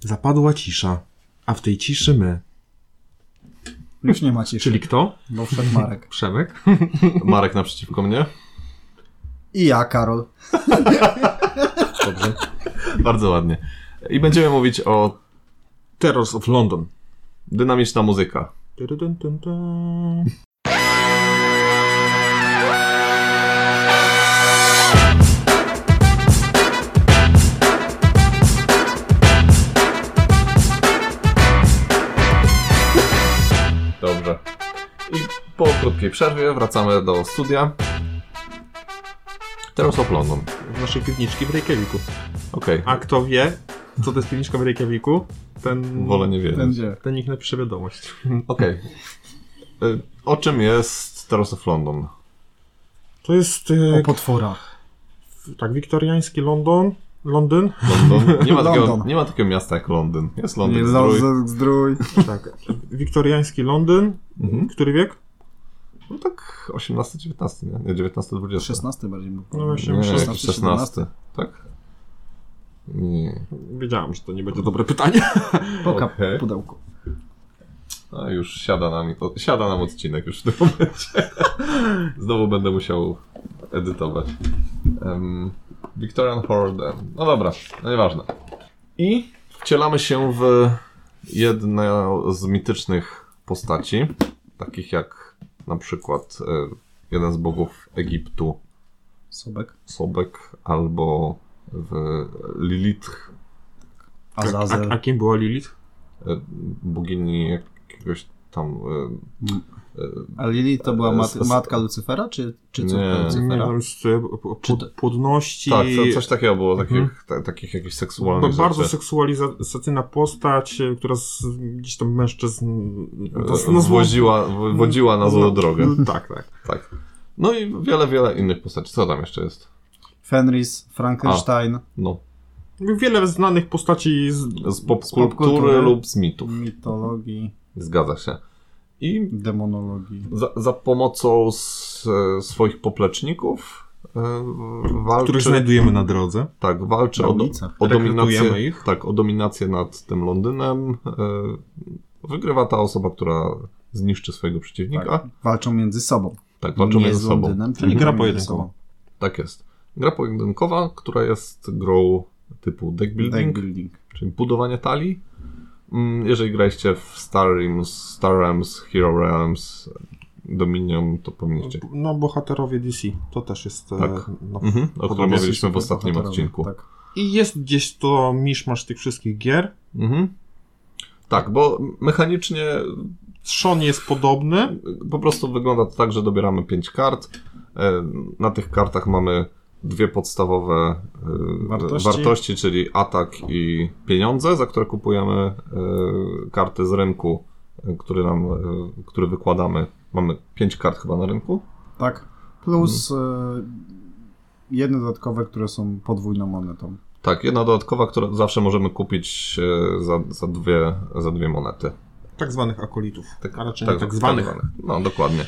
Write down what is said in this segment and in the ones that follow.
Zapadła cisza, a w tej ciszy my. Już nie ma ciszy, Czyli kto? bo wszedł Marek. Przemek? Marek naprzeciwko mnie. I ja, Karol. Dobrze. Bardzo ładnie. I będziemy mówić o Terrors of London. dynamiczna muzyka. Krótkiej przerwie wracamy do studia. Of London. Z naszej piwniczki w Reykjaviku. Okej. A kto wie, co to jest piwniczka w Reykjaviku? Ten... Wolę nie wiedzieć. Będzie. Ten niech napisze wiadomość. Okej. Y, O czym jest Terrors of London? To jest... O E, potworach. tak, wiktoriański London. Londyn. London? Nie ma, takiego, London. nie ma takiego miasta jak Londyn. Jest Londyn, Nie, zdrój. Zdrój. Tak. Wiktoriański Londyn. Mhm. Który wiek? No tak 18-19, nie? Nie, 19-20. 16 bardziej był. No właśnie, Nie, 16, 16, 16. Tak? Nie. Wiedziałem, że to nie będzie dobre pytanie. Poka Okej. pudełku. A już siada nam, siada nam odcinek już w tym momencie. Znowu będę musiał edytować. Um, Victorian Horde. No dobra, no nieważne. I wcielamy się w jedną z mitycznych postaci, takich jak na przykład e, jeden z bogów Egiptu, Sobek. Sobek, albo w Lilith, A, Azazel. a kim była Lilith? e, bogini jakiegoś tam e, A Lili to była mat matka Lucyfera, czy, czy córka Nie. Nie, Lucyfera? to e, Czy pod, to- płodności. Tak, to, coś takiego było, takich, Mhm. ta, takich jakichś seksualnych bardzo rzeczy. seksualizacyjna postać, e, która z, gdzieś tam mężczyzn E, no, no, Woziła, w- wodziła na złą no, drogę. Tak, tak. Tak. No i wiele, wiele innych postaci. Co tam jeszcze jest? Fenris, Frankenstein, No, Wiele znanych postaci z, z popkultury popkultury. lub z mitów. mitologii, Zgadza się. I demonologii. za, za pomocą s, swoich popleczników e, walczy, których znajdujemy na drodze. tak, walczy o, o dominację, ich. tak, o dominację nad tym Londynem. E, wygrywa ta osoba, która zniszczy swojego przeciwnika. Tak. Walczą między sobą. Tak, walczą nie między sobą. Londynem, Czyli tylko gra pojedynkowa. Tak jest. Gra pojedynkowa, która jest grą typu deck building, Deck building. czyli budowanie talii. Mm, Jeżeli graliście w Star Realms, Star Realms, Hero Realms, Dominion, to powinniście. No, bohaterowie DC. To też jest. e, Tak. No, Mhm, o którym mówiliśmy w ostatnim odcinku. Tak. I jest gdzieś to miszmasz tych wszystkich gier. Mhm. Tak, bo mechanicznie Trzon jest podobny. po prostu wygląda to tak, że dobieramy 5 kart. E, Na tych kartach mamy dwie podstawowe e, Wartości. wartości, czyli atak i pieniądze, za które kupujemy e, karty z rynku, e, który nam, który wykładamy. Mamy 5 kart chyba na rynku. tak. Plus e, jedne dodatkowe, które są podwójną monetą. Tak, jedna dodatkowa, którą zawsze możemy kupić za, za, dwie, za dwie monety. Tak zwanych akolitów. Tak, a raczej nie tak zwanych. No, dokładnie.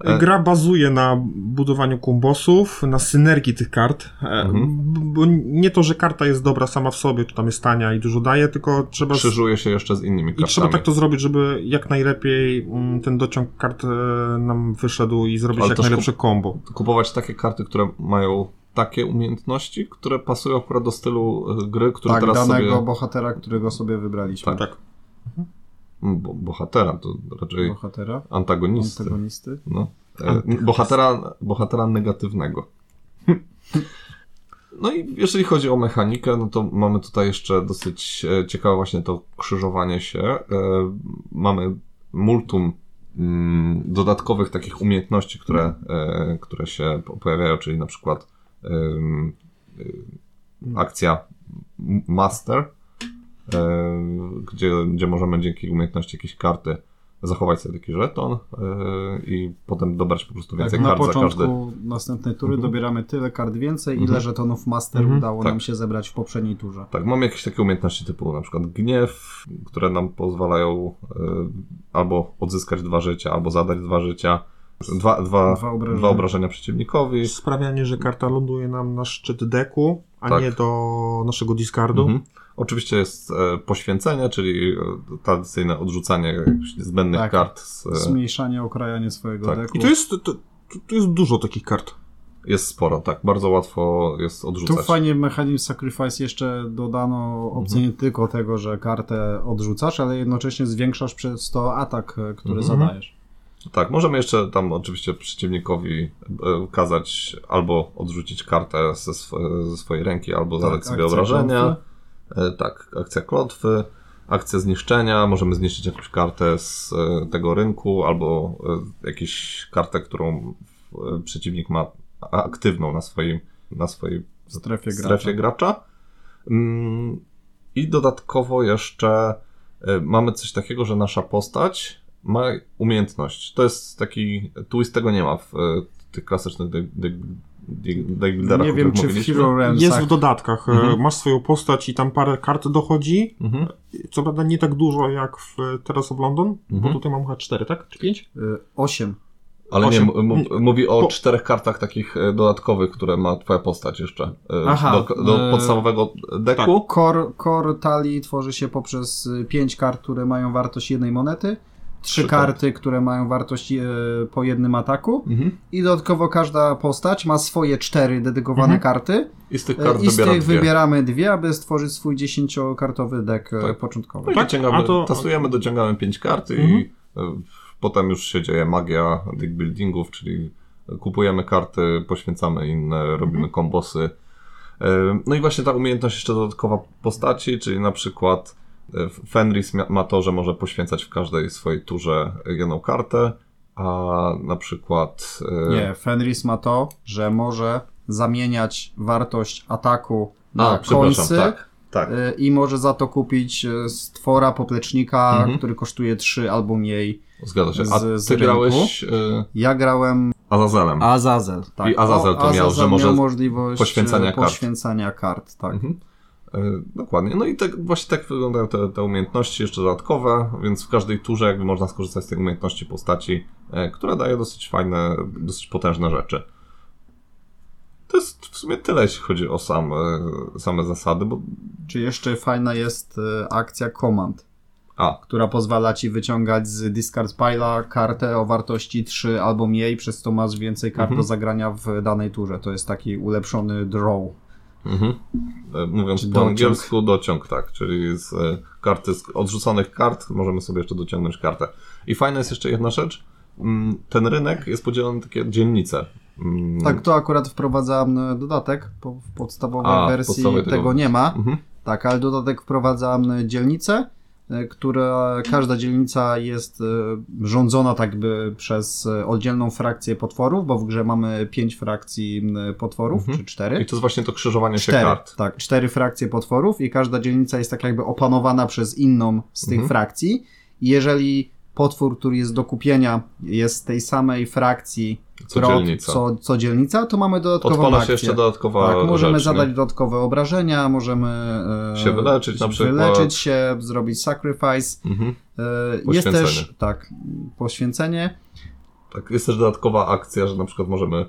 E, Gra bazuje na budowaniu kombosów, na synergii tych kart. E, Mhm. nie to, że karta jest dobra sama w sobie, czy tam jest tania i dużo daje, tylko trzeba. Krzyżuje się jeszcze z innymi I kartami. trzeba tak to zrobić, żeby jak najlepiej mm, ten dociąg kart e, nam wyszedł i zrobić Ale jak najlepsze kombo. kupować takie karty, które mają takie umiejętności, które pasują akurat do stylu gry, który tak, teraz danego sobie... bohatera, którego sobie wybraliśmy. Tak. Tak. Mm, Bo, bohatera, to raczej Bohatera, antagonisty. antagonisty. No. E, bohatera, bohatera negatywnego. No i jeżeli chodzi o mechanikę, no to mamy tutaj jeszcze dosyć e, ciekawe właśnie to krzyżowanie się. E, Mamy multum mm, dodatkowych takich umiejętności, które, które się po- pojawiają, czyli na przykład akcja Master, gdzie, gdzie możemy dzięki umiejętności jakiejś karty zachować sobie taki żeton e, i potem dobrać po prostu Tak, więcej na kart za początku każdy. następnej tury Mhm. dobieramy tyle kart więcej, Mhm. ile żetonów master Mhm. udało Tak. nam się zebrać w poprzedniej turze. Tak, mamy jakieś takie umiejętności typu na przykład gniew, które nam pozwalają e, albo odzyskać dwa życia, albo zadać dwa życia. Dwa, dwa, Dwa obrażenia. dwa obrażenia przeciwnikowi. Sprawianie, że karta ląduje nam na szczyt deku, a Tak. nie do naszego discardu. Mhm. Oczywiście jest e, poświęcenie, czyli e, tradycyjne odrzucanie zbędnych Tak. kart. Z, e, Zmniejszanie, okrajanie swojego Tak. deku. I to jest, to, to, to jest dużo takich kart. jest sporo, tak. Bardzo łatwo jest Tu odrzucać. fajnie w Mechanizm Sacrifice jeszcze dodano opcję Mhm. nie tylko tego, że kartę odrzucasz, ale jednocześnie zwiększasz przez to atak, e, który Mhm. zadajesz. Tak, możemy jeszcze tam oczywiście przeciwnikowi e, kazać albo odrzucić kartę ze, sw- ze swojej ręki, albo zadać Tak, sobie obrażenia. klątwy. E, tak, akcja klątwy, akcja zniszczenia, możemy zniszczyć jakąś kartę z e, tego rynku, albo jakąś kartę, którą przeciwnik ma aktywną na swoim, na swojej Strefie gracza. strefie gracza. Mm, I dodatkowo jeszcze mamy coś takiego, że nasza postać ma umiejętność. To jest taki twist, tego nie ma w e, tych klasycznych deck- deck- deck- deck builderach, Nie wiem, czy w. Hero Realms Jest tak. w dodatkach. e, Mhm. Masz swoją postać i tam parę kart dochodzi. Mhm. Co prawda nie tak dużo jak w Terrace of London, bo Mhm. tutaj mam chyba 4, tak? Czy 5? Y, Osiem. Ale nie, mówi o Po- czterech kartach takich e, dodatkowych, które ma twoja postać jeszcze. e, Aha, do do e, podstawowego deku. Core, core talii tworzy się poprzez pięć kart, które mają wartość jednej monety, trzy karty, które mają wartość e, po jednym ataku Mhm. i dodatkowo każda postać ma swoje cztery dedykowane Mhm. karty I z tych e, kart i z tych dwie. wybieramy dwie, aby stworzyć swój dziesięciokartowy deck e, Tak. początkowy. No i Tak, dociągamy, to- tasujemy, dociągamy pięć kart i Mhm. e, potem już się dzieje magia deck buildingów, czyli kupujemy karty, poświęcamy inne, robimy kombosy. E, No i właśnie ta umiejętność jeszcze dodatkowa postaci, czyli na przykład Fenris ma to, że może poświęcać w każdej swojej turze jedną kartę, a na przykład... e, Nie, Fenris ma to, że może zamieniać wartość ataku na A, końsy tak, tak. y, i może za to kupić y, stwora poplecznika, Mhm. który kosztuje 3 albo mniej. Zgadza się. A z- z ty rynku. grałeś e, Ja grałem Azazelem. Azazel. Tak. I Azazel to O, miał, że może miał możliwość poświęcania e, kart. poświęcania kart. Tak. Mhm. E, Dokładnie. No i tak, właśnie tak wyglądają te, te umiejętności jeszcze dodatkowe, więc w każdej turze jakby można skorzystać z tej umiejętności postaci, e, która daje dosyć fajne, dosyć potężne rzeczy. To jest w sumie tyle, jeśli chodzi o same, same zasady, bo... Czy jeszcze fajna jest e, akcja Command, A, która pozwala ci wyciągać z discard pile'a kartę o wartości 3 albo mniej, przez to masz więcej kart Mhm. do zagrania w danej turze. To jest taki ulepszony draw. Mhm. E, mówiąc Czy po dociąg. angielsku, dociąg, tak, czyli z e, karty, z odrzuconych kart możemy sobie jeszcze dociągnąć kartę. I fajna jest jeszcze jedna rzecz, Mm, ten rynek jest podzielony na takie dzielnice. Mm, Tak, to akurat wprowadzam e, dodatek, bo w podstawowej A, wersji podstawowej tego, tego- nie ma. Mhm. Tak, ale dodatek wprowadzam e, dzielnicę, e, która każda dzielnica jest e, rządzona tak by przez e, oddzielną frakcję potworów, bo w grze mamy pięć frakcji potworów, Mhm. czy cztery. I to jest właśnie to krzyżowanie się Cztery, kart. tak, cztery frakcje potworów i każda dzielnica jest tak jakby opanowana przez inną z tych Mhm. frakcji. I jeżeli potwór, który jest do kupienia, jest z tej samej frakcji Co prot, dzielnica. Co, co dzielnica, to mamy dodatkową Odpala akcję. się jeszcze dodatkowa Tak, możemy rzecz, nie? zadać dodatkowe obrażenia, możemy e, Się wyleczyć na przykład. wyleczyć się, zrobić sacrifice. Mhm. E, jest też, tak, poświęcenie. Tak, jest też dodatkowa akcja, że na przykład możemy y,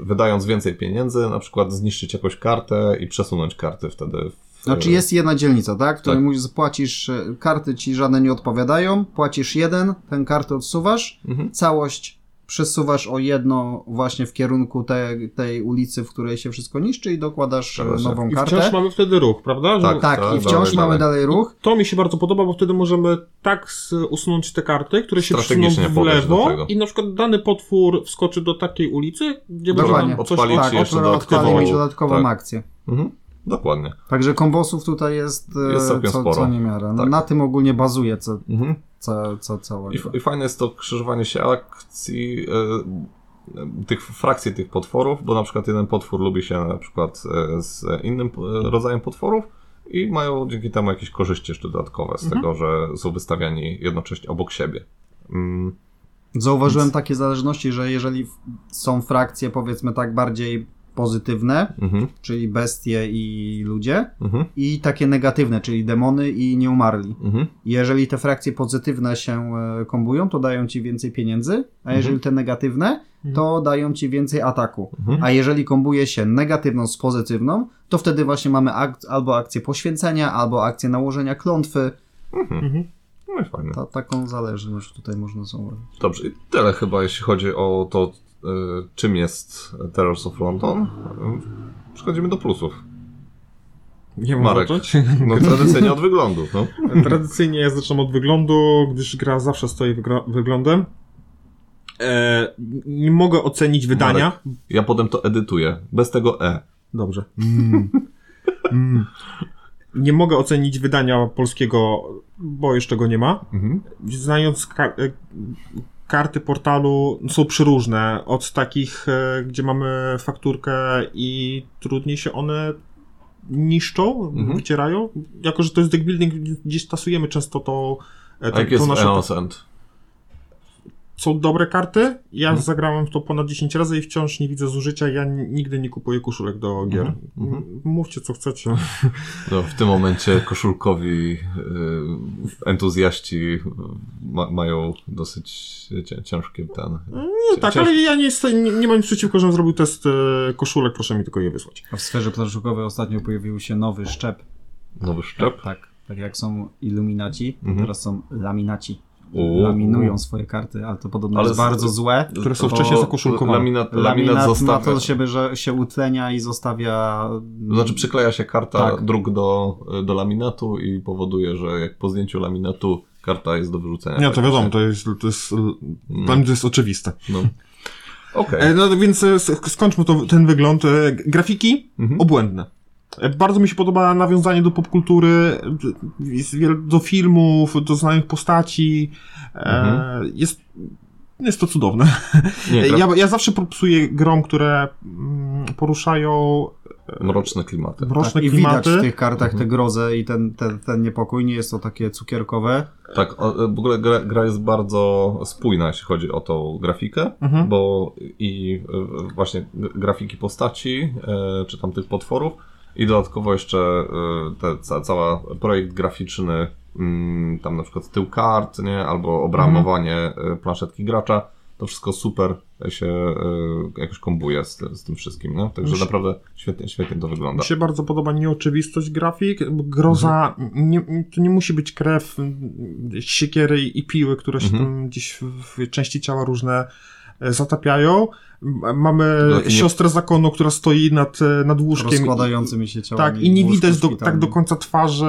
wydając więcej pieniędzy, na przykład zniszczyć jakąś kartę i przesunąć karty wtedy. W, Znaczy jest jedna dzielnica, tak? W której Tak. musisz zapłacisz, e, karty ci żadne nie odpowiadają, płacisz jeden, tę kartę odsuwasz, Mhm. całość przesuwasz o jedno właśnie w kierunku tej, tej ulicy, w której się wszystko niszczy i dokładasz e, nową I kartę. mamy mamy wtedy ruch, prawda? Że Tak. Tak, i wciąż dalej, mamy dalej. dalej ruch. To mi się bardzo podoba, bo wtedy możemy tak usunąć te karty, które się przesuną w lewo i na przykład dany potwór wskoczy do takiej ulicy, gdzie Dokładnie. można coś Odpalić Tak, jeszcze która dodatkową- dodatkową tak. akcję. Mhm. Dokładnie. Także kombosów tutaj jest, e, Jest całkiem co, sporo. co niemiara. No, Tak. Na tym ogólnie bazuje co, Mhm. co, co całe. I, I fajne jest to krzyżowanie się akcji y, tych frakcji tych potworów, bo na przykład jeden potwór lubi się na przykład y, z innym y, rodzajem potworów i mają dzięki temu jakieś korzyści jeszcze dodatkowe z Mhm. tego, że są wystawiani jednocześnie obok siebie. Mm, Zauważyłem takie zależności, że jeżeli są frakcje powiedzmy tak bardziej pozytywne, Mhm, czyli bestie i ludzie, mhm, i takie negatywne, czyli demony i nieumarli. mhm. Jeżeli te frakcje pozytywne się e, kombują, to dają ci więcej pieniędzy, a jeżeli te negatywne, to dają ci więcej ataku. Mhm. A jeżeli kombuje się negatywną z pozytywną, to wtedy właśnie mamy ak- albo akcję poświęcenia, albo akcję nałożenia klątwy. Mhm. No i fajnie. Ta, taką zależność tutaj można zauważyć. Dobrze, i tyle chyba, jeśli chodzi o to, czym jest Terrors of London. Przechodzimy do plusów. Nie mam Marek. zacząć? No tradycyjnie od wyglądu. No. Tradycyjnie ja zaczynam od wyglądu, gdyż gra zawsze stoi wyglądem. E, nie mogę ocenić wydania. Marek. Ja potem to edytuję, bez tego E. Dobrze. Mm. Mm. Nie mogę ocenić wydania polskiego, bo jeszcze go nie ma. Mhm. Znając e, karty portalu, są przyróżne. Od takich, e, gdzie mamy fakturkę i trudniej się one niszczą, Mhm. wycierają. Jako, że to jest deck building, gdzieś tasujemy często to, e, A jak jest w nasze... Są dobre karty. Ja Mhm. zagrałem w to ponad 10 razy i wciąż nie widzę zużycia. Ja n- nigdy nie kupuję koszulek do gier. Mhm. Mhm. Mówcie co chcecie. No, w tym momencie koszulkowi y, entuzjaści ma, mają dosyć cię- ciężkie ten. Nie, tak, ale ja nie, jest, nie, nie mam nic przeciwko, żebym zrobił test e, koszulek. Proszę mi tylko je wysłać. A w sferze planszokowej ostatnio pojawił się nowy szczep. Nowy szczep. Tak, tak jak są iluminaci, Mhm. teraz są laminaci. U. Laminują swoje karty, ale to podobno Ale jest z- bardzo złe. które są To wcześniej zakoszulkowane. Laminat, Laminat, laminat ma zostawia. to do siebie, że się utlenia i zostawia... Znaczy przykleja się karta Tak. druk do, do laminatu i powoduje, że jak po zdjęciu laminatu karta jest do wyrzucenia. Nie, to Tak wiadomo, to jest, to jest, dla mnie to jest oczywiste. No. E, No więc e, sk- skończmy to, ten wygląd. E, Grafiki Mhm. obłędne. E, Bardzo mi się podoba nawiązanie do popkultury, e, do filmów, do znanych postaci. E, Mhm. Jest, jest to cudowne. Nie. Ja, ja zawsze propsuję grom, które mm, poruszają Mroczne klimaty. mroczne Tak, I widać klimaty. w tych kartach Mhm. tę grozę i ten, ten, ten niepokój. Nie jest to takie cukierkowe. Tak, w ogóle gra, gra jest bardzo spójna, jeśli chodzi o tą grafikę, Mhm. bo i e, właśnie grafiki postaci, e, czy tam tych potworów, i dodatkowo jeszcze e, te, ca, cała projekt graficzny, mm, tam na przykład tył kart, nie, albo obramowanie e, planszetki gracza, to wszystko super się e, jakoś kombuje z, z tym wszystkim, nie? Także się- naprawdę świetnie, świetnie to wygląda. Mi się bardzo podoba nieoczywistość grafik. Groza, nie, to nie musi być krew, siekiery i piły, które się Mhm. tam gdzieś w, części ciała różne zatapiają. M- Mamy To taki nie- siostrę zakonu, która stoi nad, e, nad łóżkiem. Rozkładającymi się ciałami. Tak, i nie widać do, tak do końca twarzy.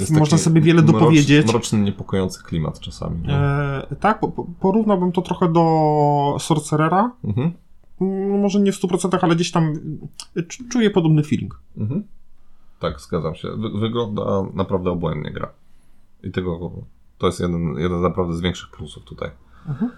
Jest Można sobie wiele mrocz- dopowiedzieć. Mroczny, niepokojący klimat czasami. nie? E, tak, po- po- porównałbym to trochę do Sorcerera. Mhm. Mm, Może nie w 100%, ale gdzieś tam e, czu- czuję podobny feeling. Mhm. Tak, zgadzam się. Wy, wygląda naprawdę obłędnie gra. I tego to jest jeden, jeden naprawdę z większych plusów tutaj. Mhm.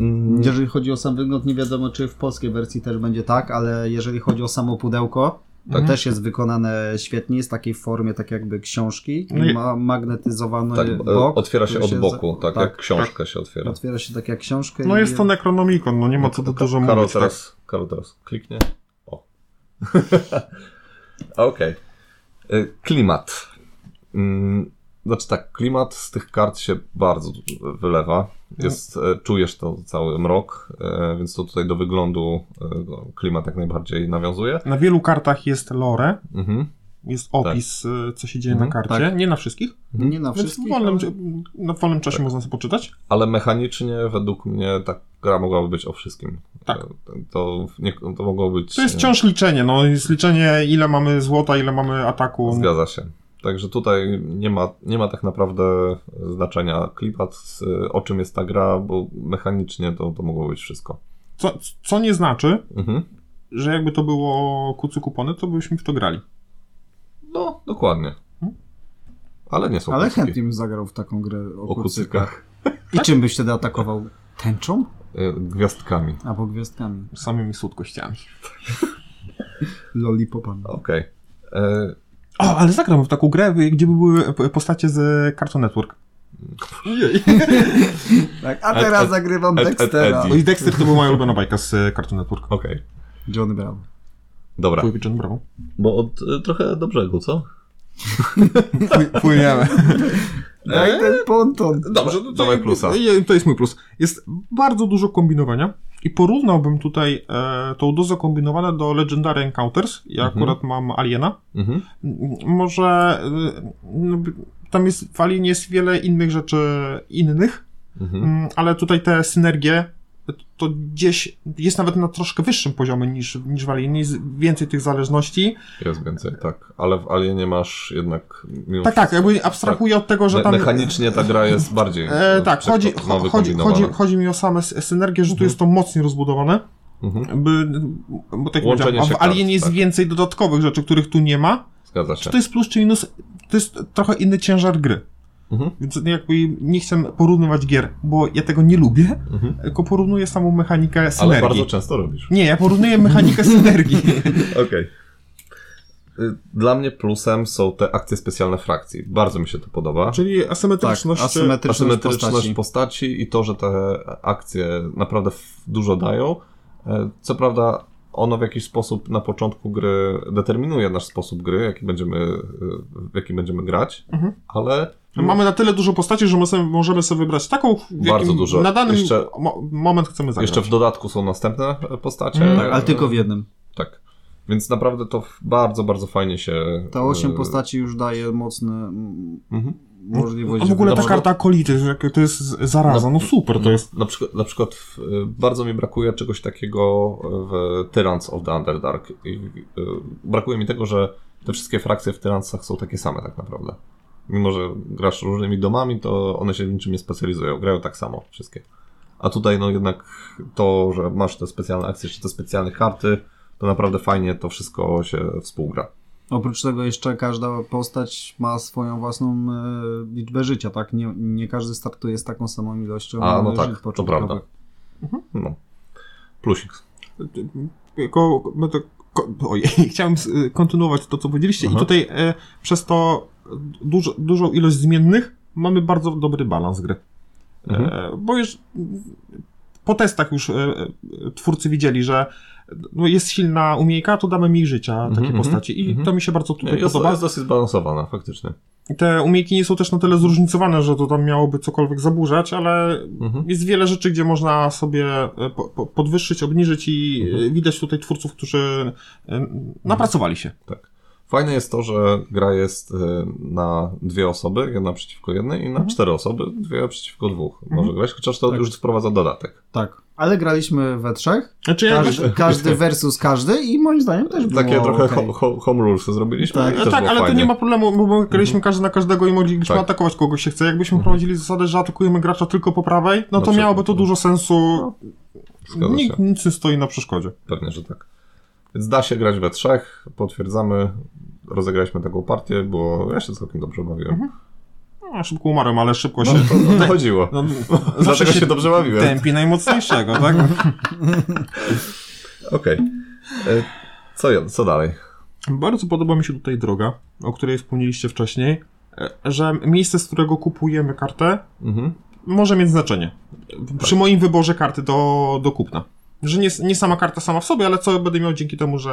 Mm, Jeżeli chodzi o sam wygląd, nie wiadomo czy w polskiej wersji też będzie tak, ale jeżeli chodzi o samo pudełko, to Mhm. też jest wykonane świetnie, jest w takiej formie tak jakby książki, No ma magnetyzowany tak, e, bok. otwiera się od boku, tak, tak, jak książka się otwiera. Otwiera się tak jak książkę. No jest to Necronomicon, no nie ma co tu Ka- dużo Karol mówić. Tak? teraz, Karol teraz kliknie. O. Okej. Y, Klimat. Mm, Znaczy tak, klimat z tych kart się bardzo wylewa. Jest, e, czujesz to cały mrok, e, więc to tutaj do wyglądu e, no, klimat jak najbardziej nawiązuje. Na wielu kartach jest lore, Mhm. jest opis, y, co się dzieje Mhm, na karcie. tak. Nie na wszystkich, Nie na więc w wszystkich. wolnym, ale- na wolnym czasie Tak. można sobie poczytać. Ale mechanicznie według mnie ta gra mogłaby być o wszystkim. Tak. To, nie, to mogło być... To jest wciąż liczenie, no jest liczenie ile mamy złota, ile mamy ataku. Zgadza się. Także tutaj nie ma, nie ma tak naprawdę znaczenia klipat, o czym jest ta gra, bo mechanicznie to, to mogło być wszystko. Co, co nie znaczy, Mhm. że jakby to było kucy kupony, to byśmy w to grali. No, dokładnie. Ale nie są Ale kucyki. chętnie bym zagrał w taką grę o, O kucykach. kucykach. I czym byś wtedy atakował? Tęczą? E, Gwiazdkami. Albo gwiazdkami? Samymi słodkościami. Lollipopami. Okej. E, O, ale zagram w taką grę, gdzie by były postacie z Cartoon Network. Tak, a teraz Ed- zagrywam Ed- Dextera. No i Dexter to była moja ulubiona bajka z Cartoon Network. Okej. Johnny Bravo. Dobra, Twój John, brawo. bo od, y, trochę do brzegu, co? Płyniemy. Daj ten ponton. Dobrze, to, plusa. je- To jest mój plus. Jest bardzo dużo kombinowania i porównałbym tutaj e, tą dozę kombinowania do Legendary Encounters. Ja Mhm. akurat mam Aliena. Mhm. Może e, no, tam jest, w Alienie jest wiele innych rzeczy innych, Mhm. ale tutaj te synergie to gdzieś jest nawet na troszkę wyższym poziomie niż, niż w Alienie. Jest więcej tych zależności. Jest więcej, tak. Ale w Alienie masz jednak... Tak, tak, jakby abstrahuję od tego, że Me- tam... mechanicznie ta gra jest bardziej E, tak, wszechstronna, chodzi, cho- chodzi, chodzi, chodzi mi o same synergie, że tu jest to mocniej rozbudowane. Mhm. By, bo tak Łączenie w Alien kart, jest tak. więcej dodatkowych rzeczy, których tu nie ma. Zgadza Czy się. to jest plus, czy minus? To jest trochę inny ciężar gry. Mhm. Więc jakby nie chcę porównywać gier, bo ja tego nie lubię, Mhm. tylko porównuję samą mechanikę Ale synergii. bardzo często robisz. Nie, ja porównuję mechanikę synergii. Okej. Y, Dla mnie plusem są te akcje specjalne frakcji. Bardzo mi się to podoba. Czyli Tak, asymetryczność. asymetryczność Asymetryczność postaci. postaci. i to, że te akcje naprawdę dużo dają. E, Co prawda, ono w jakiś sposób na początku gry determinuje nasz sposób gry, jaki będziemy, e, w jaki będziemy grać, Mhm. ale Mamy na tyle dużo postaci, że my sobie, możemy sobie wybrać taką, w Bardzo jakim dużo. na dany Jeszcze- mo- moment chcemy zagrać. jeszcze w dodatku są następne e, postacie. Mhm. Tak, ale tylko w jednym. Tak. Więc naprawdę to bardzo, bardzo fajnie się. Ta osiem e, postaci już daje mocne Mhm. możliwość. A w ogóle ta karta że jak to jest zaraza, no super to jest. Na przykład, na przykład w, y, bardzo mi brakuje czegoś takiego w Tyrants of the Underdark. I, y, brakuje mi tego, że te wszystkie frakcje w Tyrantsach są takie same tak naprawdę. Mimo, że grasz różnymi domami, to one się w niczym nie specjalizują. Grają tak samo wszystkie. A tutaj no jednak to, że masz te specjalne akcje, czy te specjalne karty, to naprawdę fajnie to wszystko się współgra. Oprócz tego jeszcze każda postać ma swoją własną e, liczbę życia, tak? Nie, nie każdy startuje z taką samą ilością A, no e, tak, to prawda. No. Plusik. Ko, no to, ko, ojej, chciałem y, kontynuować to, co powiedzieliście Aha. i tutaj e, przez to dużo, dużą ilość zmiennych mamy bardzo dobry balans gry. Mhm. E, bo już po testach już e, e, twórcy widzieli, że no, jest silna umiejka, to damy mniej życia Mhm, takiej mhm, postaci i mhm. to mi się bardzo tutaj jest, podoba. jest dosyć zbalansowana, faktycznie. Te umiejki nie są też na tyle zróżnicowane, że to tam miałoby cokolwiek zaburzać, ale Mhm. jest wiele rzeczy, gdzie można sobie po, po, podwyższyć, obniżyć i Mhm. widać tutaj twórców, którzy napracowali się. Tak. Fajne jest to, że gra jest y, na dwie osoby, jedna przeciwko jednej i na Mhm. cztery osoby, dwie przeciwko dwóch. Może Mhm. grać, chociaż to Tak. już wprowadza dodatek. Tak. Ale graliśmy we trzech, Znaczy, ja każdy, każdy versus każdy i moim zdaniem też było Takie trochę okej. ho- ho- home rulesy zrobiliśmy. Tak. i też tak, było ale to fajnie. nie ma problemu, bo my graliśmy każdy na każdego i mogliśmy Tak. atakować kogo się chce. Jakbyśmy Mhm. prowadzili zasadę, że atakujemy gracza tylko po prawej, no Na to przykład, miałoby to no. dużo sensu. Zgadza Nikt, nic nie stoi na przeszkodzie. Pewnie, że tak. Więc da się grać we trzech, potwierdzamy. Rozegraliśmy taką partię, bo ja się całkiem dobrze bawiłem. No, szybko umarłem, ale szybko No, się... to, to chodziło. No, Dlatego się dobrze bawiłem. Tępi najmocniejszego, tak? Okej. E, Co, ja- co dalej? Bardzo podoba mi się tutaj droga, o której wspomnieliście wcześniej, e, że miejsce, z którego kupujemy kartę, Mhm. może mieć znaczenie. Przy moim wyborze karty do, do kupna. Że nie, nie sama karta sama w sobie, ale co będę miał dzięki temu, że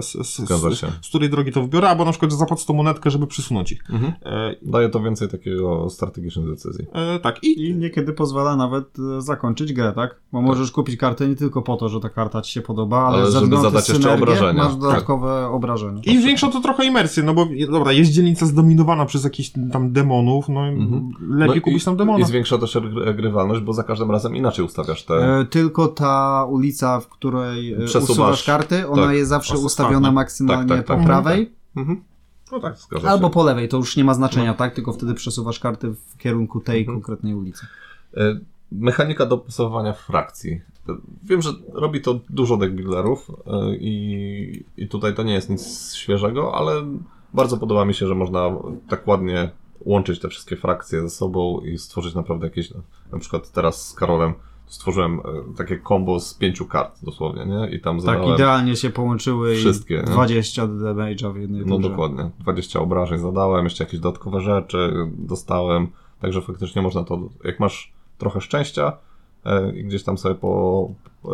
z, z, Zgadza z, się. z której drogi to wybiorę, albo na przykład, że zapłacę tą monetkę, żeby przysunąć ich. Mhm. E, Daje to więcej takiego strategicznej decyzji. e, tak, i I niekiedy pozwala nawet e, zakończyć grę, tak? Bo możesz kupić kartę nie tylko po to, że ta karta ci się podoba, ale, Ale żeby zadać jeszcze obrażenia. masz Tak. dodatkowe obrażenia. I zwiększa to trochę imersję, no bo dobra, jest dzielnica zdominowana przez jakichś tam demonów, no Mhm. lepiej No kupić tam demona. I zwiększa też gr- grywalność, bo za każdym razem inaczej ustawiasz te... E, tylko ta ulica, w której e, Przesuwasz. usuwasz karty, ona Tak. jest zawsze ustawiona maksymalnie Tak, tak, tak, po tak, prawej Mhm. No tak. Zgadza albo się. po lewej, to już nie ma znaczenia, tak? Tylko wtedy przesuwasz karty w kierunku tej Mhm. konkretnej ulicy. E, Mechanika dopasowania frakcji. Wiem, że robi to dużo deckbuilderów e, i, i tutaj to nie jest nic świeżego, ale bardzo podoba mi się, że można tak ładnie łączyć te wszystkie frakcje ze sobą i stworzyć naprawdę jakieś, no, na przykład teraz z Karolem stworzyłem e, takie combo z pięciu kart dosłownie, nie? I tam Tak, idealnie się połączyły Wszystkie, i nie? 20 damage'a w jednej no turze. dokładnie, 20 obrażeń zadałem, jeszcze jakieś dodatkowe rzeczy dostałem, także faktycznie można to, jak masz trochę szczęścia e, i gdzieś tam sobie po, e,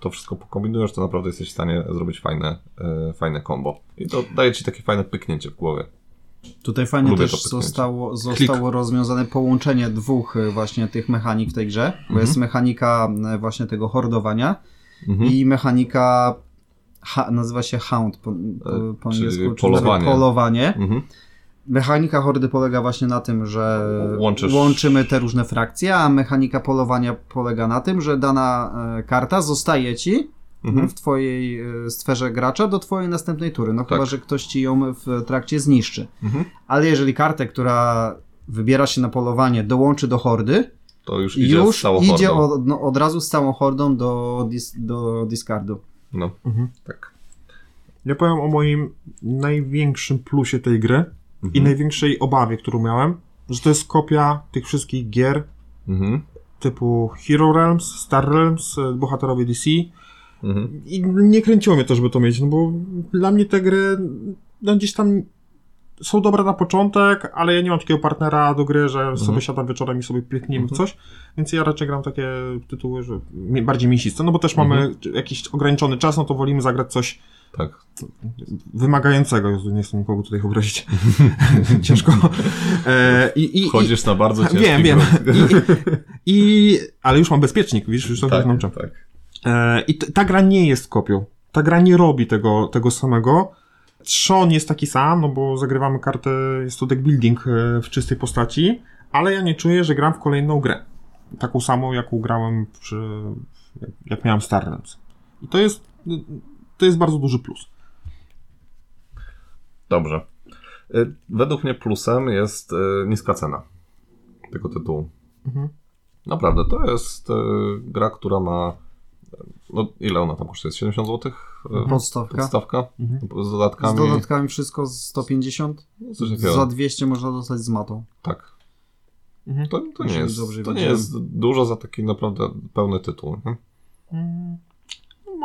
to wszystko pokombinujesz, to naprawdę jesteś w stanie zrobić fajne, e, fajne combo. I to daje ci takie fajne pyknięcie w głowie. Tutaj fajnie Lubię też zostało, zostało rozwiązane połączenie dwóch y, właśnie tych mechanik w tej grze, bo Mhm. jest mechanika y, właśnie tego hordowania Mhm. i mechanika ha, nazywa się hound po, po, czyli angielsku, polowanie. polowanie. Mhm. Mechanika hordy polega właśnie na tym, że Łączysz- łączymy te różne frakcje, a mechanika polowania polega na tym, że dana e, karta zostaje ci Mhm. w twojej e, sferze gracza do twojej następnej tury. No chyba, Tak. że ktoś ci ją w trakcie zniszczy. Mhm. Ale jeżeli kartę, która wybiera się na polowanie, dołączy do hordy, To już idzie z już całą idzie od, no, od razu z całą hordą do, dis, do discardu. No, Mhm. tak. Ja powiem o moim największym plusie tej gry i Mhm. największej obawie, którą miałem, że to jest kopia tych wszystkich gier Mhm. typu Hero Realms, Star Realms, e, bohaterowie DC Mhm. i nie kręciło mnie to, żeby to mieć, no bo dla mnie te gry no gdzieś tam są dobre na początek, ale ja nie mam takiego partnera do gry, że sobie siadam wieczorem i sobie klikniemy w Mhm. coś, więc ja raczej gram takie tytuły, że bardziej mięsiste, no bo też mamy jakiś ograniczony czas, no to wolimy zagrać coś Tak. wymagającego. Jezu, nie chcę nikogo tutaj obrazić. Ciężko. E, i, i, Wchodzisz na bardzo ciężki Wiem, wiem. I, i, ale już mam bezpiecznik, widzisz, już to Tak, nauczę. tak. E, I ta gra nie jest kopią. Ta gra nie robi tego, tego samego. Trzon jest taki sam, no bo zagrywamy kartę, jest to deck building e, w czystej postaci, ale ja nie czuję, że gram w kolejną grę. Taką samą, jaką grałem przy, jak, miałem Star Realms. I to jest, to jest bardzo duży plus. Dobrze. Y, Według mnie plusem jest niska cena tego tytułu. Mhm. Naprawdę, to jest gra, która ma. No, ile ona tam kosztuje? 70 zł? Podstawka. Podstawka? Mhm. Z Z dodatkami? dodatkami wszystko z 150. No. Za 200 można dostać z matą. Tak. Mhm. To, to, nie jest, dobrze to nie jest dużo za taki naprawdę pełny tytuł. Nie? Mm,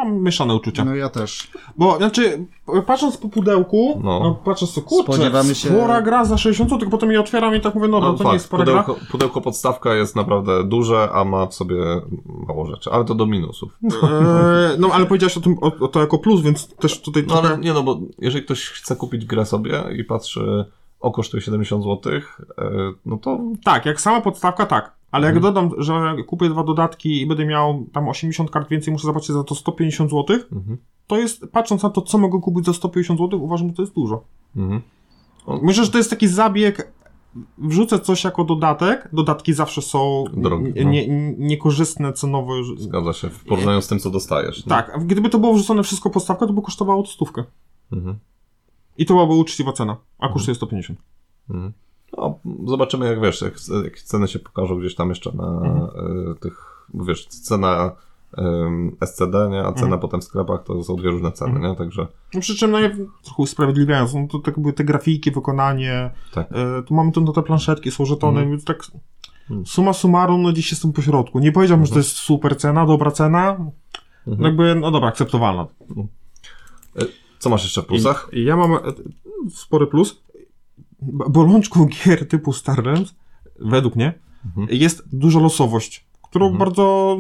Mam mieszane uczucia. No ja też. Bo, znaczy, patrząc po pudełku, No. no, patrząc co, kurczę, Spodziewamy się- spora gra za 60 zł, potem je otwieram i tak mówię, no, no, to fakt, nie jest spora gra. pudełko, pudełko podstawka jest naprawdę duże, a ma w sobie mało rzeczy, ale to do minusów. Eee, no, ale powiedziałeś o tym, o, o to jako plus, więc też tutaj No ale nie no, bo jeżeli ktoś chce kupić grę sobie i patrzy, o kosztuje 70 zł, no to Tak, jak sama podstawka, tak. Ale jak Mhm. dodam, że kupię dwa dodatki i będę miał tam 80 kart więcej, muszę zapłacić za to 150 zł, mhm, to jest, patrząc na to, co mogę kupić za 150 zł, uważam, że to jest dużo. mhm. Myślę, że to jest taki zabieg, wrzucę coś jako dodatek, dodatki zawsze są Drogie, nie- no. nie- niekorzystne cenowo. zgadza się, w porównaniu z tym, co dostajesz. nie? Tak, gdyby to było wrzucone wszystko podstawkę, to by kosztowało to stówkę. Mhm. I to byłaby uczciwa cena, a kosztuje 150. Mhm. No, zobaczymy, jak wiesz, jak, jak ceny się pokażą gdzieś tam jeszcze na e, tych, bo wiesz, cena SCD, nie, a cena Mhm. potem w sklepach to są dwie różne ceny, nie, także No przy czym, no ja trochę usprawiedliwiając, no to tak były te grafiki, wykonanie, tak. e, tu mamy tu no, te planszetki, są żetony, Mhm. tak Mhm. suma summarum, no gdzieś jestem po środku. Nie powiedziałbym, że to jest super cena, dobra cena, no Mhm. jakby, no dobra, akceptowalna. Co masz jeszcze w plusach? I, ja mam e, spory plus. Bolączką gier typu Star Realms, według mnie, Mhm. jest duża losowość, którą Mhm. bardzo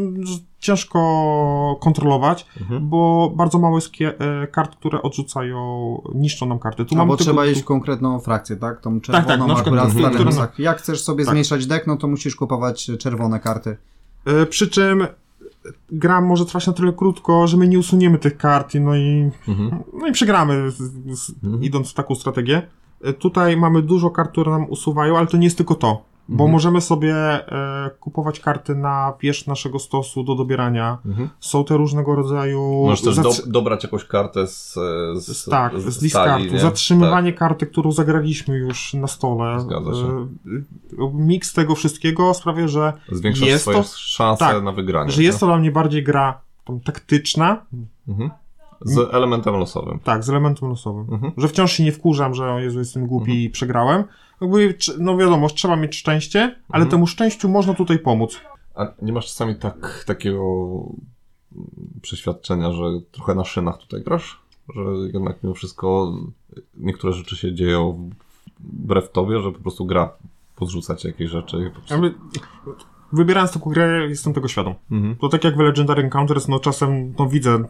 ciężko kontrolować, Mhm. bo bardzo mało jest e, kart, które odrzucają, niszczą nam karty. Tu Albo trzeba iść konkretną frakcję, tak? Tą czerwoną tak, na przykład akurat Starlemsach. Jak chcesz sobie Tak. zmniejszać deck, no to musisz kupować czerwone karty. E, Przy czym gra może trwać na tyle krótko, że my nie usuniemy tych kart, i no i, Mhm. no i przegramy, z, z, Mhm. idąc w taką strategię. E, Tutaj mamy dużo kart, które nam usuwają, ale to nie jest tylko to. Bo Mhm. możemy sobie e, kupować karty na wierzch naszego stosu do dobierania. Mhm. Są te różnego rodzaju. Możesz też zatrzy- do, dobrać jakąś kartę z, z, z, tak, z discardu. nie? Tak. Zatrzymywanie karty, którą zagraliśmy już na stole. Zgadza się. E, Miks tego wszystkiego sprawia, że Tak. Zwiększasz jest swoje to- szanse tak, na wygranie. że jest to dla mnie bardziej gra tam, taktyczna, Mhm. Z elementem losowym. tak, z elementem losowym. Mhm. Że wciąż się nie wkurzam, że o Jezu, jestem głupi i przegrałem. Jakby, no wiadomo, trzeba mieć szczęście, ale Mhm. temu szczęściu można tutaj pomóc. A nie masz czasami tak, takiego przeświadczenia, że trochę na szynach tutaj grasz? Że jednak mimo wszystko niektóre rzeczy się dzieją wbrew tobie, że po prostu gra podrzuca ci jakieś rzeczy i po prostu... Jakby, wybierając taką grę, jestem tego świadom. Mhm. To tak jak w Legendary Encounters, no czasem no, widzę,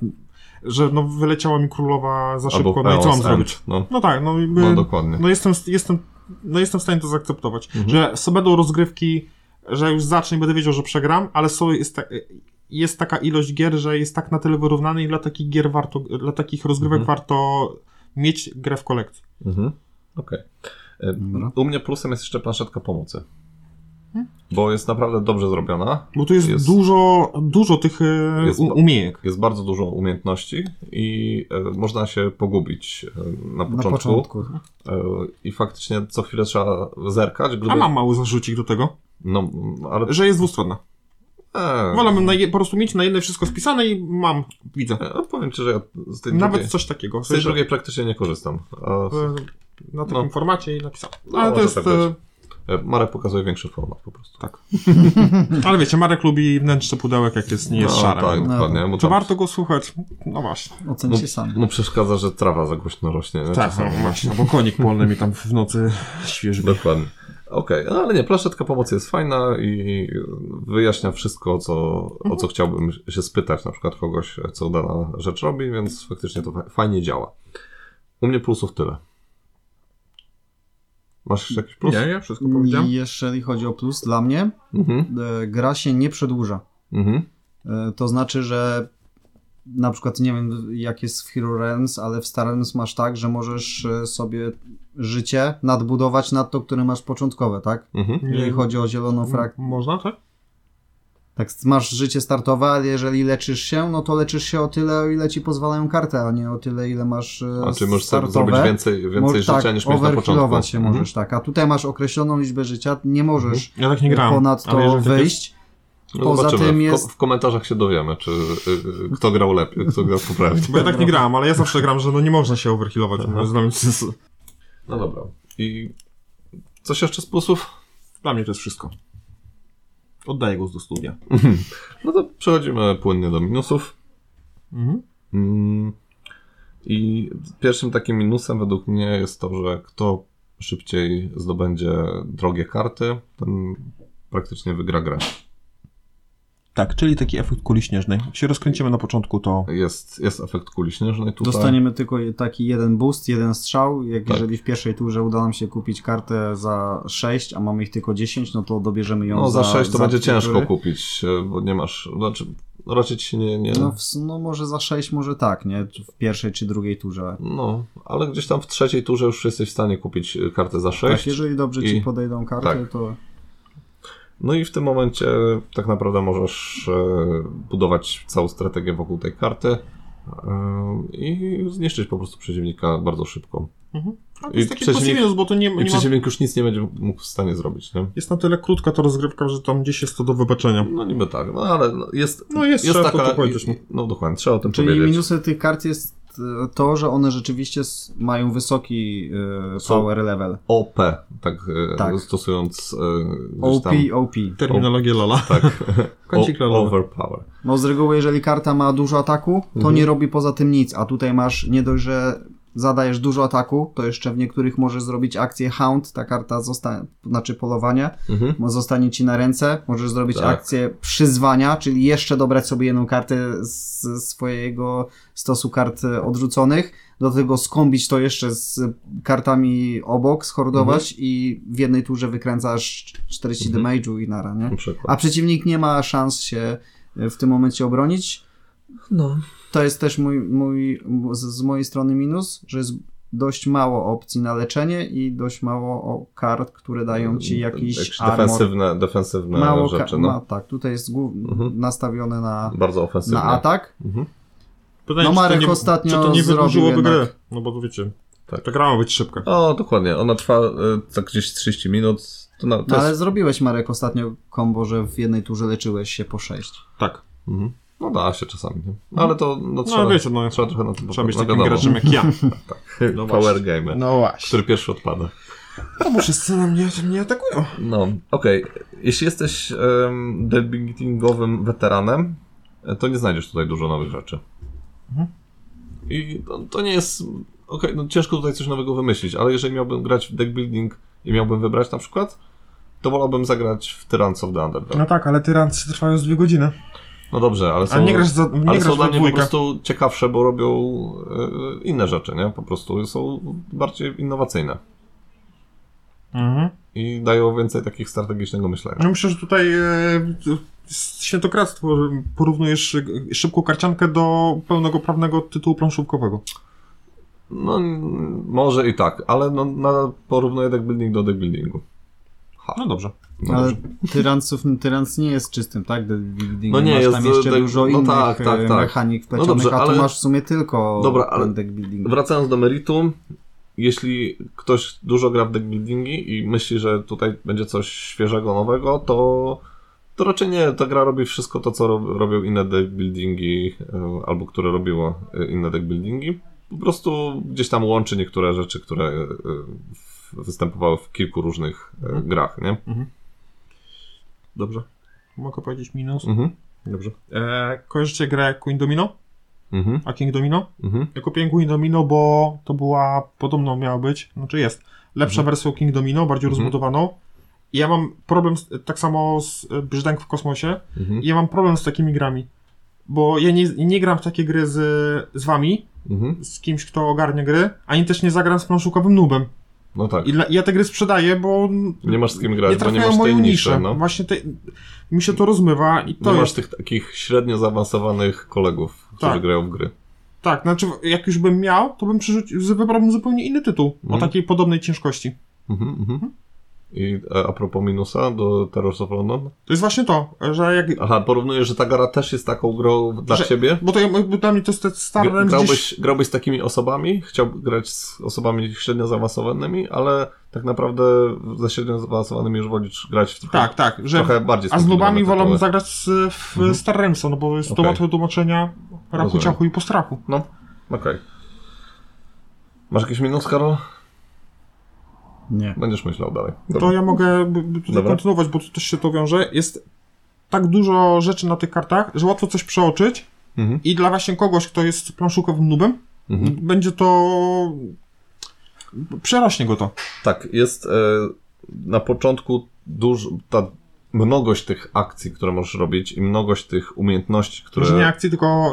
że no, wyleciała mi królowa za szybko, Albo no i co mam zrobić? No, No tak, no, jakby, no dokładnie. no jestem, jestem, no jestem w stanie to zaakceptować, Mhm. że są będą rozgrywki, że już zacznę i będę wiedział, że przegram, ale są, jest, ta, jest taka ilość gier, że jest tak na tyle wyrównany i dla takich gier warto, dla takich rozgrywek Mhm. warto mieć grę w kolekcji. Mhm. Okej. E, Dobra. U mnie plusem jest jeszcze planszetka pomocy. Bo jest naprawdę dobrze zrobiona. Bo tu jest, Jest- dużo, dużo tych e, Jest umiejek. Jest bardzo dużo umiejętności i e, można się pogubić e, na Na początku. początku. E, I faktycznie co chwilę trzeba zerkać. Gdyby... A mam mały zarzucik do tego, No, ale... że jest dwustronna. E, Wolałbym na je, po prostu mieć na jednej wszystko spisane i mam, widzę. e, powiem ci, że ja z tej Nawet drugiej, coś takiego. z tej drugiej praktycznie nie korzystam. A, na takim No. formacie i napisałem. No, Ale to jest. tak Marek pokazuje większy format po prostu. tak. Ale wiecie, Marek lubi wnętrze pudełek, jak jest, nie jest no, szare. Tak, No. dokładnie. Czy tam- warto go słuchać? No właśnie. Ocencie sami. mu przeszkadza, że trawa za głośno rośnie. nie? Tak, Czasami. no właśnie, bo konik polny mi tam w nocy świeży. Dokładnie. Okej, no ale nie, planszetka pomocy jest fajna i wyjaśnia wszystko, o co, o co chciałbym się spytać, na przykład kogoś, co dana rzecz robi, więc faktycznie to fa- fajnie działa. U mnie plusów tyle. Masz jeszcze jakiś plus? Nie, ja wszystko powiedziałem. I jeżeli chodzi o plus, dla mnie Mhm, e, gra się nie przedłuża. mhm, E, To znaczy, że na przykład nie wiem jak jest w Hero Realms, ale w Star Realms masz tak, że możesz e, sobie życie nadbudować nad to, które masz początkowe, tak? mhm. Jeżeli chodzi o zieloną frakcję. Można, tak? Tak, masz życie startowe, ale jeżeli leczysz się, no to leczysz się o tyle, o ile ci pozwalają kartę, a nie o tyle, ile masz e, A czy możesz startowe. zrobić więcej, więcej Możesz, życia tak, niż mieć na początku? overhealować się Mhm. możesz, tak. A tutaj masz określoną liczbę życia, nie możesz Ja tak nie grałem. ponad to wyjść. No Poza zobaczymy. tym W, jest- w komentarzach się dowiemy, czy y, y, kto grał lepiej, kto grał poprawnie. Bo ja tak nie grałem, ale ja zawsze gram, że no nie można się overhealować. Jest, No dobra. I coś jeszcze z plusów? dla mnie to jest wszystko. Oddaję głos do studia. No to przechodzimy płynnie do minusów. Mhm. Mm, I pierwszym takim minusem według mnie jest to, że kto szybciej zdobędzie drogie karty, ten praktycznie wygra grę. Tak, czyli taki efekt kuli śnieżnej. Jak się rozkręcimy na początku, to Jest, jest efekt kuli śnieżnej tutaj. Dostaniemy tylko taki jeden boost, jeden strzał. Jak Tak. jeżeli w pierwszej turze uda nam się kupić kartę za 6, a mamy ich tylko 10, no to dobierzemy ją No za 6 to będzie trzy ciężko tury. kupić, e, bo nie masz, znaczy no raczej ci się nie, nie No, w, no może za 6, może tak, nie? W pierwszej czy drugiej turze. no, ale gdzieś tam w trzeciej turze już jesteś w stanie kupić kartę za 6. Tak, jeżeli dobrze ci i- podejdą karty, tak. to No i w tym momencie tak naprawdę możesz e, budować całą strategię wokół tej karty e, i zniszczyć po prostu przeciwnika bardzo szybko. Mhm. A to I jest taki przeciwnik- minus, bo to nie, I nie ma... przeciwnik już nic nie będzie mógł w stanie zrobić, nie? Jest na tyle krótka ta rozgrywka, że tam gdzieś jest to do wybaczenia. No niby tak, no ale no, jest, No jest, trzeba to tu powiedzieć, no. No dokładnie, trzeba o tym Czyli powiedzieć. minusy tych kart jest to, że one rzeczywiście mają wysoki e, Są- power level. OP, tak, e, Tak. stosując e, OP, tam, OP. Terminologia Lola. tak, Kącik o, lolowy. overpower. No z reguły, jeżeli karta ma dużo ataku, to Mhm. nie robi poza tym nic, a tutaj masz nie dość, że zadajesz dużo ataku, to jeszcze w niektórych możesz zrobić akcję Hound, ta karta zostanie, znaczy polowania, Mhm. zostanie ci na ręce, możesz zrobić Tak. akcję przyzwania, czyli jeszcze dobrać sobie jedną kartę z swojego stosu kart e, odrzuconych, do tego skombić to jeszcze z kartami obok, schordować i w jednej turze wykręcasz 40 Mhm. damage'u i nara, nie? Na. A przeciwnik nie ma szans się e, w tym momencie obronić. No. To jest też mój, mój z, z mojej strony minus, że jest dość mało opcji na leczenie i dość mało o kart, które dają ci jakiś Jakieś armor. defensywne, defensywne Mało rzeczy, no. ma, tak, tutaj jest Mhm. nastawione na, Bardzo ofensywne. na atak. Mhm. Pytanie, No, czy to Marek nie, ostatnio czy to nie wydłużyłoby gry? No bo to wiecie, Tak. ta gra ma być szybka. O, dokładnie. Ona trwa e, tak gdzieś 30 minut. To, na, to No, ale jest... zrobiłeś Marek ostatnio kombo, że w jednej turze leczyłeś się po 6. Tak. mhm. No da się czasami, nie? No, ale to no, trzeba, No wiecie, no, trzeba trochę na tym trzeba być no, takim wiadomo. graczem jak ja. no Power gamer, No właśnie. który pierwszy odpada. No bo wszyscy na mnie, mnie atakują. No, okej. Jeśli jesteś um, debutingowym weteranem, to nie znajdziesz tutaj dużo nowych rzeczy. Mhm. I to, to nie jest... Okej, no ciężko tutaj coś nowego wymyślić, ale jeżeli miałbym grać w deck building i miałbym wybrać na przykład, to wolałbym zagrać w Tyrants of the Underdark. No tak, ale tyrancy trwają z dwie godziny. No dobrze, ale są, A nie grasz, za, nie ale grasz są dla mnie po prostu ciekawsze, bo robią e, inne rzeczy, nie? Po prostu są bardziej innowacyjne Mhm. i dają więcej takich strategicznego myślenia. No myślę, że tutaj e, świętokradztwo, porównujesz szybką karciankę do pełnego prawnego tytułu planszówkowego. No, może i tak, ale no, porównuję deck building do deck buildingu. Ha. No dobrze. No Ale dobrze. Tyranców, Tyrants nie jest czystym, tak? No nie, masz jest, tam jeszcze tak- dużo no innych tak, tak, e, tak. mechanik No dobrze, a tu ale- masz w sumie tylko Dobra, ale- ten deck building. Wracając do meritum, jeśli ktoś dużo gra w deck buildingi i myśli, że tutaj będzie coś świeżego, nowego, to, to raczej nie. Ta gra robi wszystko to, co ro- robią inne deck buildingi, e, albo które robiło e, inne deck buildingi. Po prostu gdzieś tam łączy niektóre rzeczy, które e, w- występowały w kilku różnych e, grach, nie? Dobrze. Mogę powiedzieć minus? Mhm. Dobrze. E, kojarzycie grę Queen Domino? Mhm. A King Domino? Mhm. Ja kupiłem Queen Domino, bo to była, podobno miała być, znaczy jest, lepsza Mhm. wersja King Domino, bardziej Mhm. rozbudowaną. I ja mam problem, z, tak samo z e, Brzdęk w kosmosie, Mhm. i ja mam problem z takimi grami. Bo ja nie, nie gram w takie gry z, z wami, Mhm. z kimś, kto ogarnia gry, ani też nie zagram z planszówkowym nubem. No tak. I dla, ja te gry sprzedaję, bo Nie masz z kim nie grać, bo nie masz tej niszy, no. Właśnie te, mi się to rozmywa i to Nie masz jest... tych takich średnio zaawansowanych kolegów, którzy Tak. grają w gry. Tak, znaczy jak już bym miał, to bym przerzucił, wybrałbym zupełnie inny tytuł, Mhm. o takiej podobnej ciężkości. Mhm, mhm. I e, a propos minusa do Terrors of London? To jest właśnie to, że jak... Aha, porównujesz, że ta gra też jest taką grą dla Że- ciebie? Bo to ja- bo dla mnie to jest te stare Gra- gdzieś... Grałbyś, grałbyś z takimi osobami, chciał grać z osobami średnio zaawansowanymi, ale tak naprawdę ze średnio zaawansowanymi już wolisz grać w trochę, Tak, tak, że... trochę bardziej A z nubami tytuły. zagrać z, w Mhm. Star Realmsa, no bo jest to Okej. łatwe tłumaczenia Rozumiem. ciachu i postrachu. No, okej. Masz jakiś minus, Karol? Nie. Będziesz myślał dalej. To ja mogę Dobra. kontynuować, bo tu też się to wiąże. Jest tak dużo rzeczy na tych kartach, że łatwo coś przeoczyć Mhm. i dla właśnie kogoś, kto jest planszówkowym nubem, Mhm. będzie to... Przerośnie go to. Tak, jest e, na początku dużo, ta mnogość tych akcji, które możesz robić i mnogość tych umiejętności, które... Może nie akcji, tylko...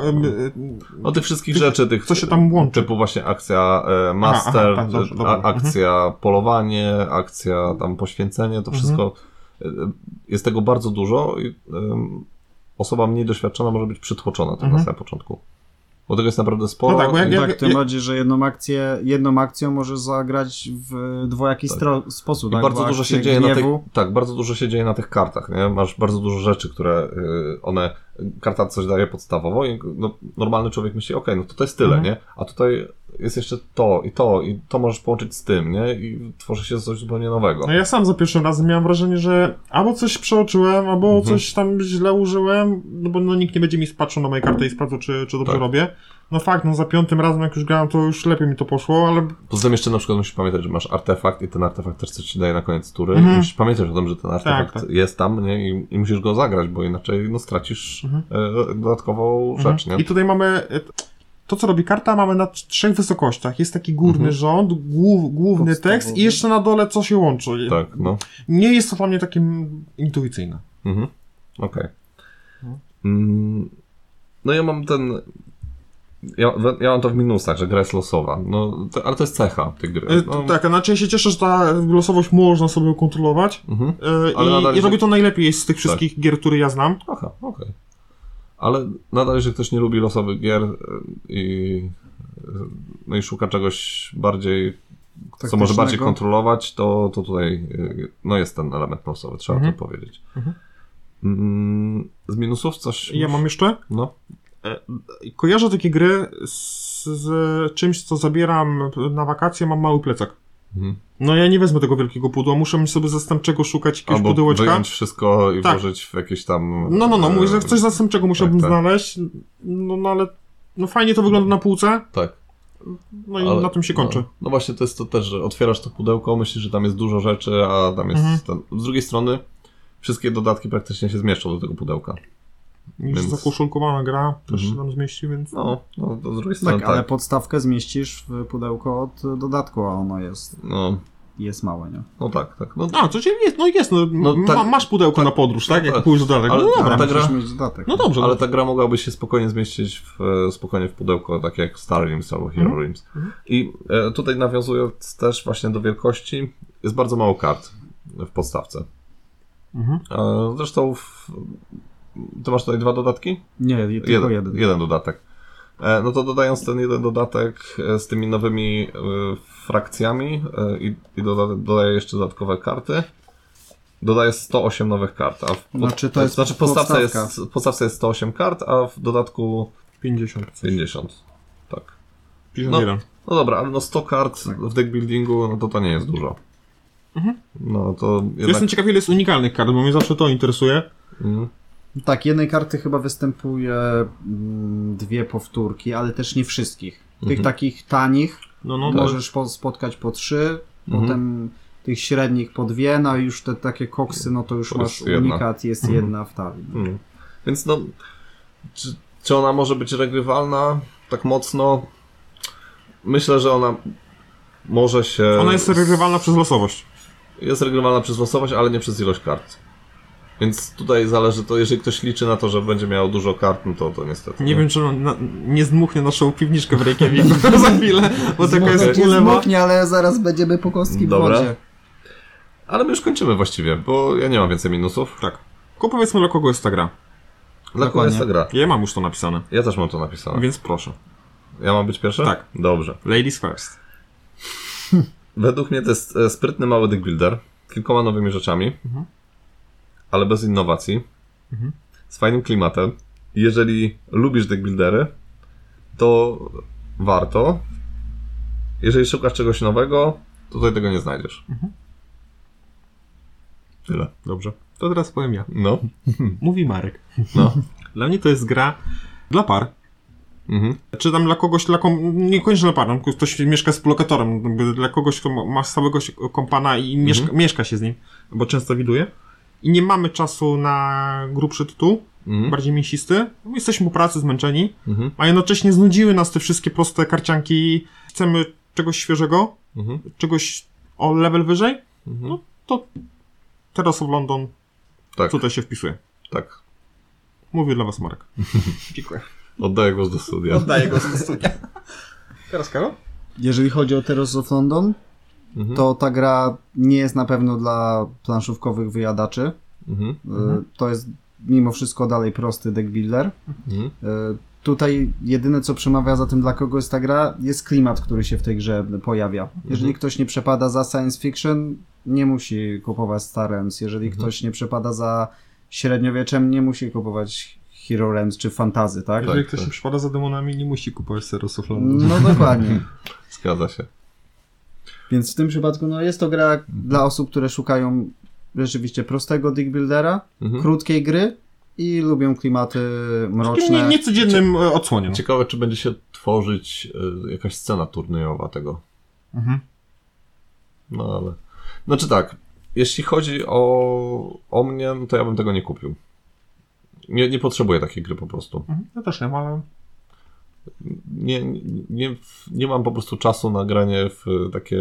No tych wszystkich Tych- rzeczy, tych... co się tam łączy. Typu właśnie akcja e, master, aha, tak, dobrze, a, dobra. Mhm. akcja polowanie, akcja tam poświęcenie, to Mhm. wszystko... e, Jest tego bardzo dużo i osoba mniej doświadczona może być przytłoczona tym Mhm. na samym początku. Bo tego jest naprawdę sporo. No tak, bo jak- jak- tak, tym ja- bardziej, że jedną akcję, jedną akcją możesz zagrać w dwojaki Tak. sposób. I tak? bardzo dużo się dzieje na tych, gniewu- tak, bardzo dużo się dzieje na tych kartach, nie? Masz bardzo dużo rzeczy, które y, one, karta coś daje podstawowo i no, normalny człowiek myśli, okej, no to to jest tyle, Mhm. nie? A tutaj jest jeszcze to i to i to możesz połączyć z tym, nie? I tworzy się coś zupełnie nowego. No ja sam za pierwszym razem miałem wrażenie, że albo coś przeoczyłem, albo Mhm. coś tam źle użyłem, no bo no, nikt nie będzie mi patrzył na moje karty i sprawdzał, czy, czy dobrze Tak. robię. No fakt, no za piątym razem jak już grałem, to już lepiej mi to poszło, ale Poza tym jeszcze na przykład musisz pamiętać, że masz artefakt i ten artefakt też coś ci daje na koniec tury. Mhm. I musisz pamiętać o tym, że ten artefakt tak. jest tam, nie? I, I musisz go zagrać, bo inaczej no stracisz Mhm. e, dodatkową rzecz, nie? I tutaj mamy. To, co robi karta, mamy na trzech wysokościach. Jest taki górny Mhm. rząd, głów, główny Podstawowy. tekst i jeszcze na dole co się łączy. Tak, no. Nie jest to dla mnie takie mm, intuicyjne. Mhm. Okej. No. Mm, No ja mam ten. Ja, ja mam to w minusach, że gra jest losowa. No, to, ale to jest cecha tej gry. E, No, Tak, a znaczy ja się cieszę, że ta losowość można sobie kontrolować. Mhm. e, I, i to najlepiej z tych wszystkich gier, które ja znam. Aha, okej. Ale nadal, jeżeli ktoś nie lubi losowych gier y, i, y, no i szuka czegoś bardziej, co może bardziej kontrolować, to, to tutaj y, no jest ten element losowy, trzeba Mhm. to powiedzieć. Mhm. Mm, Z minusów coś? Ja mam jeszcze. No. Kojarzę takie gry z, z czymś, co zabieram na wakacje, mam mały plecak. Mhm. No ja nie wezmę tego wielkiego pudła, muszę sobie zastępczego szukać jakiegoś Albo pudełeczka. wyjąć wszystko i Tak. włożyć w jakieś tam... No, no, no, e, mówię, że coś zastępczego musiałbym tak, tak. znaleźć. No, no ale no fajnie to wygląda na półce, Tak. no i ale- na tym się kończy. No, no właśnie to jest to też, że otwierasz to pudełko, myślisz, że tam jest dużo rzeczy, a tam jest Mhm. ten... Z drugiej strony wszystkie dodatki praktycznie się zmieszczą do tego pudełka. Jest Więc- zakoszulkowana gra, też Mhm. się tam zmieści, więc... No, no to z drugiej strony Tak, tak. ale podstawkę zmieścisz w pudełko od dodatku, a ono jest. No, jest małe, nie? No tak, tak. No, A, coś jest, no jest, no, No ma, tak- masz pudełko na podróż, tak? Jak tak. pójdziesz dalej. Ale- No dobra. ta gra- mieć dodatek. No dobrze. ale no. ta gra mogłaby się spokojnie zmieścić w, spokojnie w pudełko, tak jak Star Realms albo Hero Mhm. Realms. I e, tutaj nawiązując też właśnie do wielkości, jest bardzo mało kart w podstawce. Mhm. E, zresztą w, ty masz tutaj dwa dodatki? Nie, tylko jeden. jeden dodatek. E, No to dodając ten jeden dodatek e, z tymi nowymi e, frakcjami i, i doda, dodaję jeszcze dodatkowe karty, dodaję 108 nowych kart. A w, pod, Znaczy, to jest znaczy w podstawce, jest, podstawka. w podstawce jest 108 kart, a w dodatku 50. 50. Tak. 51. No dobra, ale no 100 kart Tak. w deck buildingu, no to to nie jest dużo. Mhm. No to jednak... Jestem ciekaw, ile jest unikalnych kart, bo mnie zawsze to interesuje. Mhm. Tak, jednej karty chyba występuje mm, dwie powtórki, ale też nie wszystkich. Tych Mhm. takich tanich No, no, Tak. możesz po, spotkać po trzy, Mhm. potem tych średnich po dwie, no i już te takie koksy, no to już masz jest jedna. unikat, jest Mhm. jedna w talii. Mm. Więc no, czy, czy ona może być regrywalna tak mocno? Myślę, że ona może się. Ona jest regrywalna przez losowość. jest regrywalna przez losowość, ale nie przez ilość kart. Więc tutaj zależy to, jeżeli ktoś liczy na to, że będzie miał dużo kart, no to, to niestety. Nie wiem, czy on na, nie zdmuchnie naszą piwniczkę w Reykjaviku za chwilę, bo taka jest nie ulewa. zmoknie, ale zaraz będziemy po kostki w Dobra. wodzie. Ale my już kończymy właściwie, bo ja nie mam więcej minusów. Tak. Tylko powiedzmy, dla kogo jest ta gra. Dla kogo jest ta gra? Ja mam już to napisane, Ja też mam to napisane. więc proszę. Ja mam być pierwszy? Tak. Dobrze. Ladies first. Według mnie to jest e, sprytny mały deck builder, kilkoma nowymi rzeczami, Mhm. Ale bez innowacji, Mhm. z fajnym klimatem. Jeżeli lubisz deck buildery, to warto. Jeżeli szukasz czegoś nowego, to tutaj tego nie znajdziesz. Mhm. Tyle. Dobrze. To teraz powiem ja. No, Mówi Marek. no. Dla mnie to jest gra dla par. Mhm. Czy tam dla kogoś, dla kom... niekoniecznie dla par, no, ktoś mieszka z lokatorem, dla kogoś, kto ma- się- kompana i mieszka, Mhm. mieszka się z nim, bo często widuje. I nie mamy czasu na grubszy tytuł, Mhm. bardziej mięsisty. Jesteśmy po pracy zmęczeni, Mhm. a jednocześnie znudziły nas te wszystkie proste karcianki. Chcemy czegoś świeżego, Mhm. czegoś o level wyżej, Mhm. No. to teraz of London Tak, tutaj się wpisuje. tak. Mówię dla was Marek. Dziękuję. Oddaję głos do studia. Oddaję go z studia. Teraz Karol? Jeżeli chodzi o Terrors of London, Mhm. to ta gra nie jest na pewno dla planszówkowych wyjadaczy. Mhm. Y, To jest mimo wszystko dalej prosty deck builder. Mhm. Y, Tutaj jedyne co przemawia za tym, dla kogo jest ta gra, jest klimat, który się w tej grze pojawia. Jeżeli Mhm. ktoś nie przepada za science fiction, nie musi kupować Star Realms. Jeżeli Mhm. ktoś nie przepada za średniowieczem, nie musi kupować Hero Realms czy Fantazy, tak? Jeżeli Tak, ktoś tak. się przypada za demonami, nie musi kupować Seros of. No dokładnie. Zgadza się. Więc w tym przypadku no, jest to gra dla osób, które szukają rzeczywiście prostego deck buildera, Mhm. krótkiej gry i lubią klimaty Takim mroczne. nie, niecodziennym e, odsłoniem. Ciekawe, czy będzie się tworzyć y, jakaś scena turniejowa tego. Mhm. No ale. Znaczy tak, jeśli chodzi o, o mnie, no to ja bym tego nie kupił. Nie, nie potrzebuję takiej gry po prostu. Mhm. Ja też nie mam, ale... Nie, nie, nie, mam po prostu czasu na granie w takie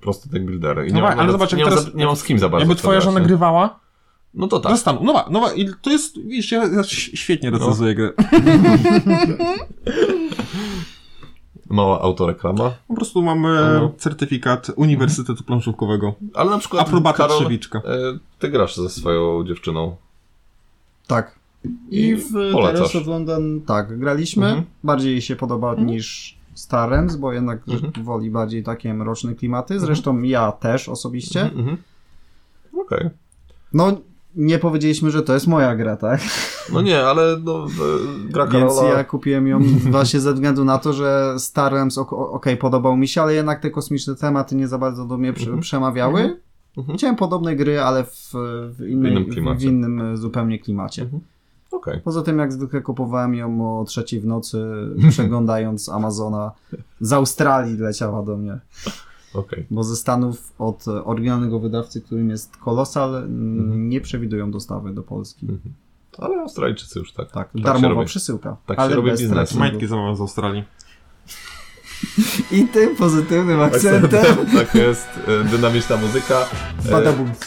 proste deck buildery. I No nie, mam ale zobacz, nie, mam teraz- za, nie mam z kim za bardzo. Jakby twoja żona grywała, No to tak. zastanów. No, no i to jest, widzisz, ja, ja świetnie recenzuję grę. Mała autoreklama. Po prostu mamy Mhm. certyfikat Uniwersytetu Planszówkowego. Ale na przykład. Aprobata Karol, trzewiczka. e, Ty grasz ze swoją dziewczyną. Tak. I w polecasz. Of London tak, graliśmy. Mhm. Bardziej się podoba niż Star Realms, bo jednak Mhm. woli bardziej takie mroczne klimaty. Zresztą ja też osobiście. Mhm, mhm. Okej. No, nie powiedzieliśmy, że to jest moja gra, tak? No nie, ale no, e, gra Więc Karola... ja kupiłem ją właśnie ze względu na to, że Star Realms ok- okej, podobał mi się, ale jednak te kosmiczne tematy nie za bardzo do mnie Mhm. przemawiały. Mhm. Chciałem podobne gry, ale w, w, innej, innym w, klimacie. w innym e, zupełnie klimacie. Mhm. Okej. Poza tym, jak zwykle kupowałem ją o trzeciej w nocy, przeglądając Amazona. Z Australii leciała do mnie. Okej. Bo ze Stanów od oryginalnego wydawcy, którym jest Colossal, m, Mhm. nie przewidują dostawy do Polski. Mhm. Ale Australijczycy już tak. Tak, się darmowa robi. przesyłka. Tak się ale robi bez biznes. Majtki zamawiam z Australii. I tym pozytywnym akcentem tak jest, e, dynamiczna muzyka. E, Badabums.